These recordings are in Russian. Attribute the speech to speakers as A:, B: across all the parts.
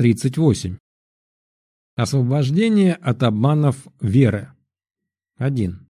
A: 38. Освобождение от обманов веры. 1.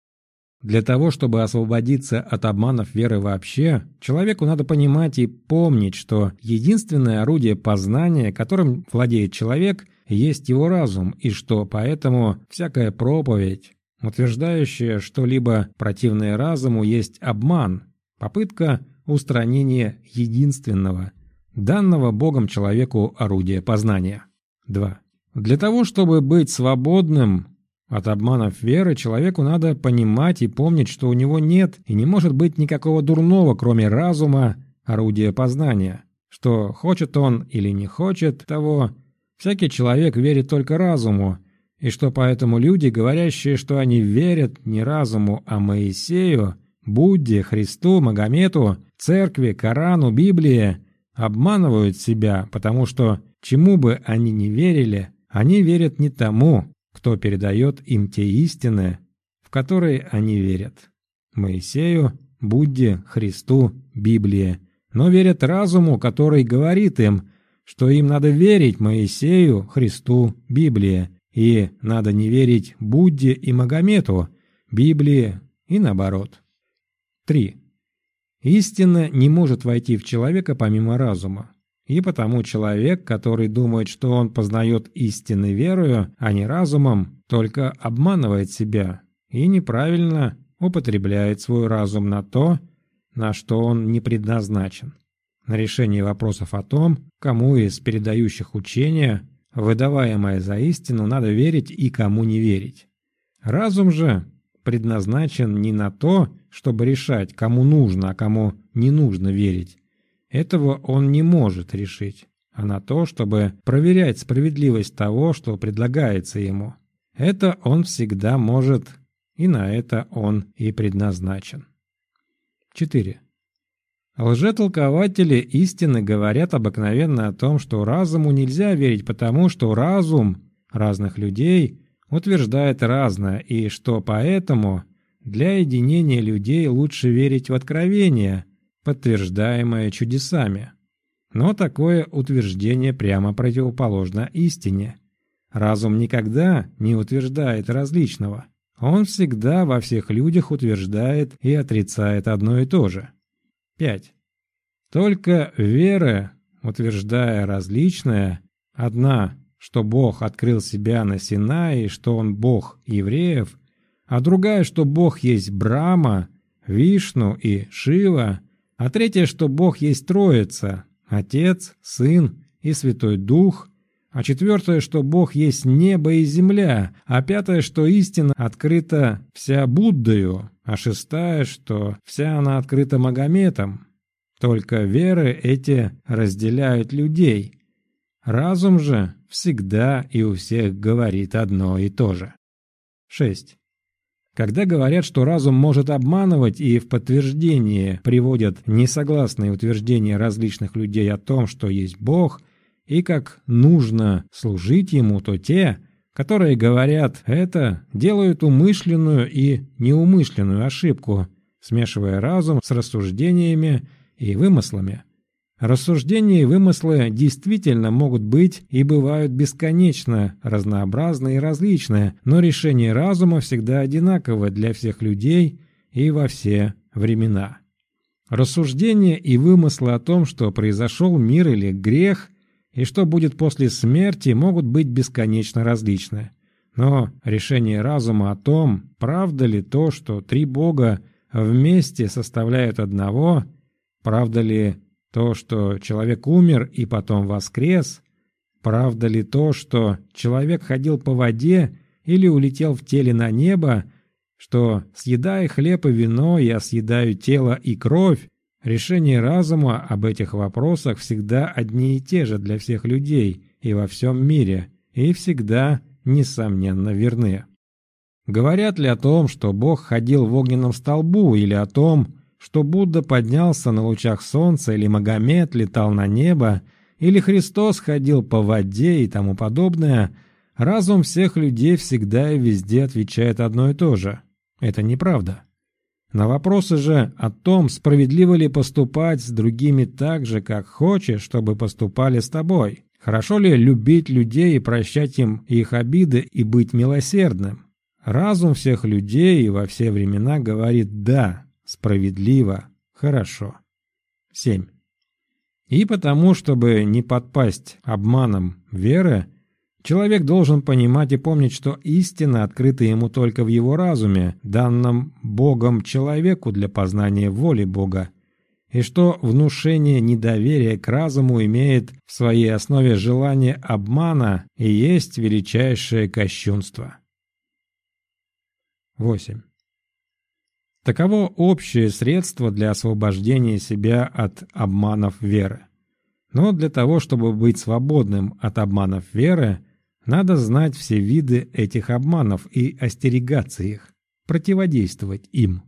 A: Для того, чтобы освободиться от обманов веры вообще, человеку надо понимать и помнить, что единственное орудие познания, которым владеет человек, есть его разум, и что поэтому всякая проповедь, утверждающая что-либо противное разуму, есть обман, попытка устранения единственного, данного Богом человеку орудия познания. 2. Для того, чтобы быть свободным от обманов веры, человеку надо понимать и помнить, что у него нет и не может быть никакого дурного, кроме разума, орудия познания. Что хочет он или не хочет того, всякий человек верит только разуму, и что поэтому люди, говорящие, что они верят не разуму, а Моисею, Будде, Христу, Магомету, Церкви, Корану, Библии, обманывают себя, потому что чему бы они ни верили – они верят не тому, кто передает им те истины, в которые они верят. Моисею, Будде, Христу, Библии, но верят разуму, который говорит им, что им надо верить Моисею, Христу, Библии, и надо не верить Будде и Магомету, Библии и наоборот. 3. Истина не может войти в человека помимо разума. И потому человек, который думает, что он познает истины верою, а не разумом, только обманывает себя и неправильно употребляет свой разум на то, на что он не предназначен. На решение вопросов о том, кому из передающих учения, выдаваемое за истину, надо верить и кому не верить. Разум же предназначен не на то, чтобы решать, кому нужно, а кому не нужно верить, этого он не может решить, а на то, чтобы проверять справедливость того, что предлагается ему. Это он всегда может, и на это он и предназначен. 4. Лжетолкователи истины говорят обыкновенно о том, что разуму нельзя верить, потому что разум разных людей утверждает разное, и что поэтому для единения людей лучше верить в откровение – подтверждаемое чудесами. Но такое утверждение прямо противоположно истине. Разум никогда не утверждает различного. Он всегда во всех людях утверждает и отрицает одно и то же. 5. Только вера, утверждая различное, одна, что Бог открыл себя на Синае, что Он Бог евреев, а другая, что Бог есть Брама, Вишну и Шива, а третье, что Бог есть Троица, Отец, Сын и Святой Дух, а четвертое, что Бог есть небо и земля, а пятое, что истина открыта вся Буддою, а шестая, что вся она открыта Магометом. Только веры эти разделяют людей. Разум же всегда и у всех говорит одно и то же. 6. Когда говорят, что разум может обманывать и в подтверждение приводят несогласные утверждения различных людей о том, что есть Бог и как нужно служить Ему, то те, которые говорят это, делают умышленную и неумышленную ошибку, смешивая разум с рассуждениями и вымыслами. Рассуждения и вымыслы действительно могут быть и бывают бесконечно разнообразны и различны, но решение разума всегда одинаково для всех людей и во все времена. Рассуждения и вымыслы о том, что произошел мир или грех, и что будет после смерти, могут быть бесконечно различны. Но решение разума о том, правда ли то, что три Бога вместе составляют одного, правда ли то, что человек умер и потом воскрес? Правда ли то, что человек ходил по воде или улетел в теле на небо, что, съедая хлеб и вино, я съедаю тело и кровь, решения разума об этих вопросах всегда одни и те же для всех людей и во всем мире, и всегда, несомненно, верны. Говорят ли о том, что Бог ходил в огненном столбу, или о том, что Будда поднялся на лучах солнца, или Магомед летал на небо, или Христос ходил по воде и тому подобное, разум всех людей всегда и везде отвечает одно и то же. Это неправда. На вопросы же о том, справедливо ли поступать с другими так же, как хочешь, чтобы поступали с тобой, Хорошо ли любить людей и прощать им их обиды и быть милосердным? Разум всех людей и во все времена говорит «да», справедливо, хорошо. 7. И потому, чтобы не подпасть обманом веры, человек должен понимать и помнить, что истина открыта ему только в его разуме, данном Богом человеку для познания воли Бога, и что внушение недоверия к разуму имеет в своей основе желание обмана и есть величайшее кощунство. 8. Таково общее средство для освобождения себя от обманов веры. Но для того, чтобы быть свободным от обманов веры, надо знать все виды этих обманов и остерегаться их, противодействовать им.